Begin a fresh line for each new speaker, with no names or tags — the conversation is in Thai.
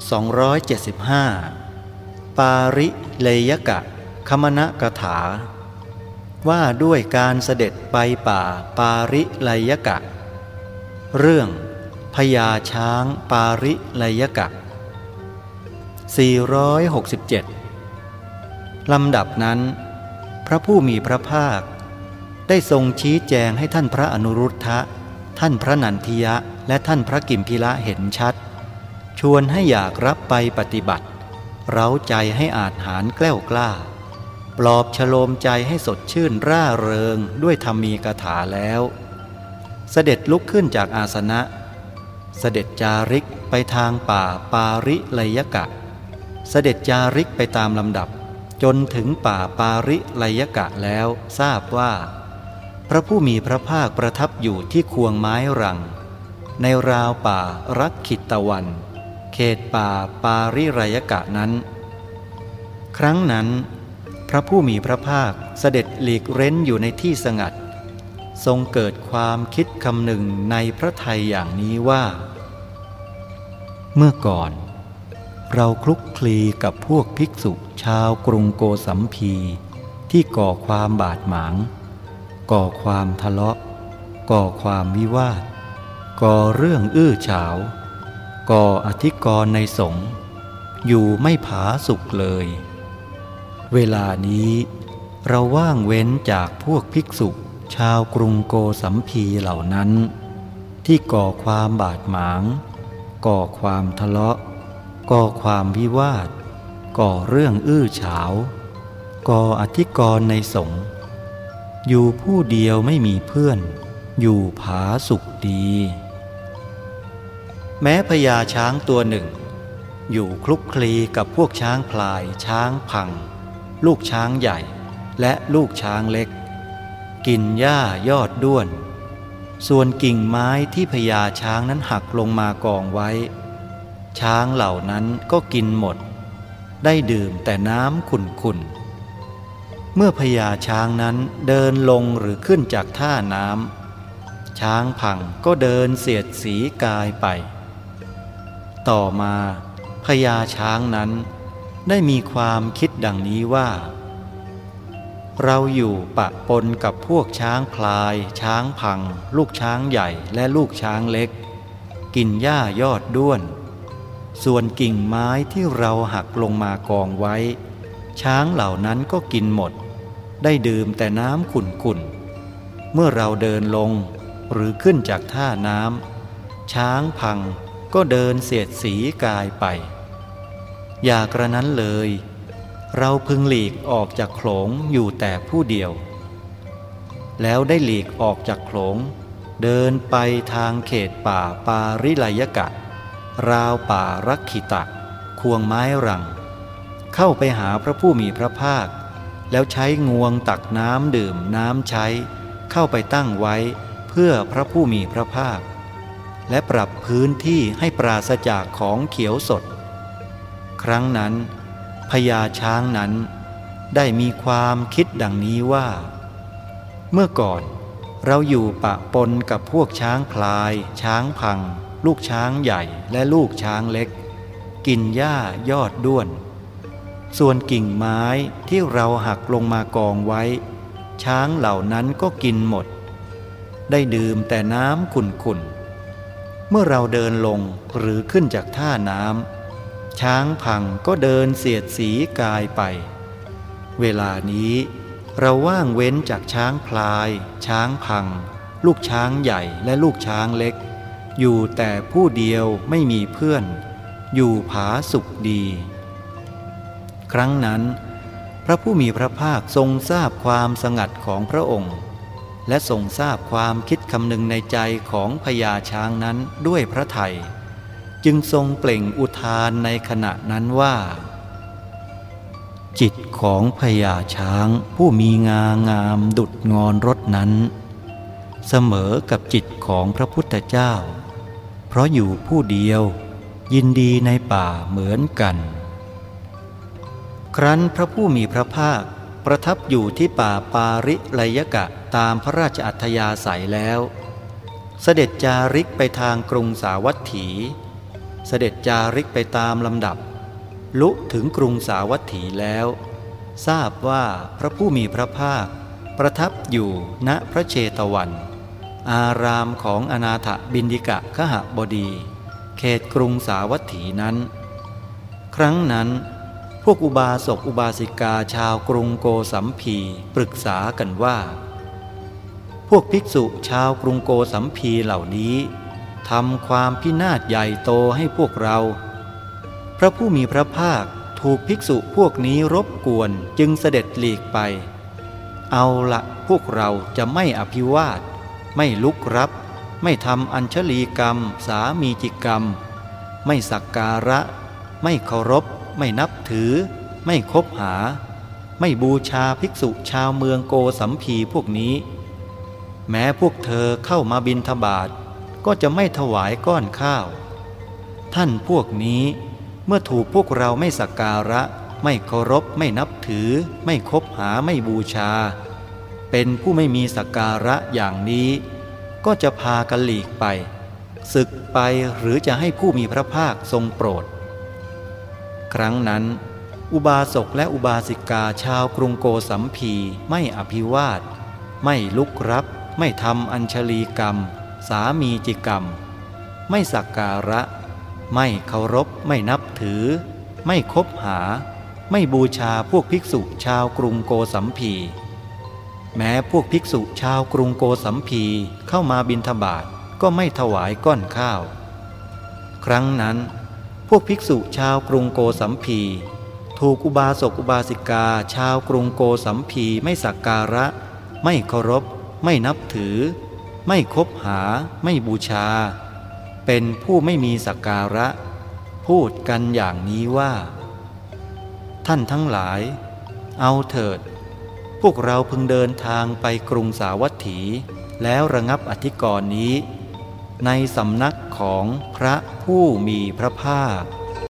275 ปาริเลยกะ คมณกถา ว่าด้วยการเสด็จไปป่าปาริเลยกะ เรื่องพญาช้างปาริเลยกะ 467 ลำดับนั้น พระผู้มีพระภาค ได้ทรงชี้แจงให้ท่านพระอนุรุทธะ ท่านพระนันทิยะ และท่านพระกิมพิละเห็นชัด วนให้อยากรับไปปฏิบัติ เร้าใจให้อาจหารแกล้วกล้า ปลอบฉโลมใจให้สดชื่นร่าเริงด้วยธรรมีกถาแล้ว เสด็จลุกขึ้นจากอาสนะ เสด็จจาริกไปทางป่าปาริเลยกะ เสด็จจาริกไปตามลำดับ จนถึงป่าปาริเลยกะแล้วทราบว่า พระผู้มีพระภาคประทับอยู่ที่ควงไม้รัง ในราวป่ารักขิตตะวัน เขตป่าปาริไรยกะนั้น ครั้งนั้น พระผู้มีพระภาคเสด็จหลีกเร้นอยู่ในที่สงัด ทรงเกิดความคิดคำหนึ่งในพระทัยอย่างนี้ว่า เมื่อก่อน เราคลุกคลีกับพวกภิกษุชาวกรุงโกสัมพีที่ก่อความบาดหมาง ก่อความทะเลาะ ก่อความวิวาท ก่อเรื่องอื้อฉาว ก่ออธิกรณ์ในสงฆ์อยู่ไม่ผาสุกเลย เวลานี้เราว่างเว้นจากพวกภิกษุชาวกรุงโกสัมพีเหล่านั้น ที่ก่อความบาดหมาง ก่อความทะเลาะ ก่อความวิวาท ก่อเรื่องอื้อฉาว ก่ออธิกรณ์ในสงฆ์อยู่ผู้เดียวไม่มีเพื่อน อยู่ผาสุขดี แม้พญาช้างตัวหนึ่ง อยู่คลุกคลีกับพวกช้างพลาย ช้างพัง ลูกช้างใหญ่ และลูกช้างเล็ก กินหญ้ายอดด้วน ส่วนกิ่งไม้ที่พญาช้างนั้นหักลงมากองไว้ ช้างเหล่านั้นก็กินหมด ได้ดื่มแต่น้ำขุ่นๆเมื่อพญาช้างนั้นเดินลงหรือขึ้นจากท่าน้ำช้างพังก็เดินเสียดสีกายไป ต่อมาพญาช้างนั้น ได้มีความคิดดังนี้ว่า เราอยู่ปะปนกับพวกช้างพลาย ช้างพัง ลูกช้างใหญ่และลูกช้างเล็ก กินหญ้ายอดด้วน ส่วนกิ่งไม้ที่เราหักลงมากองไว้ ช้างเหล่านั้นก็กินหมด ได้ดื่มแต่น้ำขุ่นๆเมื่อเราเดินลงหรือขึ้นจากท่าน้ำช้างพัง ก็เดินเสียดสีกายไป อย่ากระนั้นเลย เราพึงหลีกออกจากโขลงอยู่แต่ผู้เดียว แล้วได้หลีกออกจากโขลง เดินไปทางเขตป่าปาริไลยกะ ราวป่ารักขิตะ ควงไม้รัง เข้าไปหาพระผู้มีพระภาค แล้วใช้งวงตักน้ำดื่มน้ำใช้ เข้าไปตั้งไว้เพื่อพระผู้มีพระภาค และปรับพื้นที่ให้ปราศจากของเขียวสด ครั้งนั้นพญาช้างนั้นได้มีความคิดดังนี้ว่า เมื่อก่อนเราอยู่ปะปนกับพวกช้างพลาย ช้างพัง ลูกช้างใหญ่และลูกช้างเล็ก กินหญ้ายอดด้วน ส่วนกิ่งไม้ที่เราหักลงมากองไว้ ช้างเหล่านั้นก็กินหมด ได้ดื่มแต่น้ำขุ่นๆ เมื่อเราเดินลงหรือขึ้นจากท่าน้ำช้างพังก็เดินเสียดสีกายไป เวลานี้ เราว่างเว้นจากช้างพลาย ช้างพัง ลูกช้างใหญ่และลูกช้างเล็ก อยู่แต่ผู้เดียวไม่มีเพื่อน อยู่ผาสุขดี ครั้งนั้น พระผู้มีพระภาคทรงทราบความสงัดของพระองค์ และทรงทราบความคิดคำนึงในใจของพญาช้างนั้นด้วยพระไทย จึงทรงเปล่งอุทานในขณะนั้นว่า จิตของพญาช้างผู้มีงางามดุดงอนรถนั้น เสมอกับจิตของพระพุทธเจ้า เพราะอยู่ผู้เดียวยินดีในป่าเหมือนกัน ครั้นพระผู้มีพระภาค ประทับอยู่ที่ป่าปาริไลยกะตามพระราชอัธยาศัยแล้ว เสด็จจาริกไปทางกรุงสาวัตถี เสด็จจาริกไปตามลำดับ ลุถึงกรุงสาวัตถีแล้ว ทราบว่าพระผู้มีพระภาค ประทับอยู่ณพระเชตวัน อารามของอนาถบินดิกะขหบดี เขตกรุงสาวัตถีนั้น ครั้งนั้น พวกอุบาสกอุบาสิกาชาวกรุงโกสัมพีปรึกษากันว่า พวกภิกษุชาวกรุงโกสัมพีเหล่านี้ทำความพินาศใหญ่โตให้พวกเรา พระผู้มีพระภาคถูกภิกษุพวกนี้รบกวนจึงเสด็จหลีกไป เอาละพวกเราจะไม่อภิวาท ไม่ลุกรับ ไม่ทำอัญชลีกรรม สามีจิกรรม ไม่สักการะ ไม่เคารพ ไม่นับถือ ไม่คบหา ไม่บูชาภิกษุชาวเมืองโกสัมพีพวกนี้ แม้พวกเธอเข้ามาบินทบาทก็จะไม่ถวายก้อนข้าว ท่านพวกนี้เมื่อถูกพวกเราไม่สักการะ ไม่เคารพไม่นับถือ ไม่คบหาไม่บูชา เป็นผู้ไม่มีสักการะอย่างนี้ ก็จะพากันหลีกไปศึกไปหรือจะให้ผู้มีพระภาคทรงโปรด ครั้งนั้น อุบาสกและอุบาสิกาชาวกรุงโกสัมพีไม่อภิวาท ไม่ลุกรับ ไม่ทำอัญชลีกรรม สามีจิกรรม ไม่สักการะ ไม่เคารพ ไม่นับถือ ไม่คบหา ไม่บูชาพวกภิกษุชาวกรุงโกสัมพีแม้พวกภิกษุชาวกรุงโกสัมพีเข้ามาบินทบาทก็ไม่ถวายก้อนข้าว ครั้งนั้น พวกภิกษุชาวกรุงโกสัมพีถูกอุบาสกอุบาสิกา ชาวกรุงโกสัมพีไม่สักการะ ไม่เคารพ ไม่นับถือ ไม่คบหา ไม่บูชา เป็นผู้ไม่มีสักการะ พูดกันอย่างนี้ว่า ท่านทั้งหลาย เอาเถิด พวกเราพึงเดินทางไปกรุงสาวัตถี แล้วระงับอธิกรณ์นี้ ในสำนักของพระผู้มีพระภาค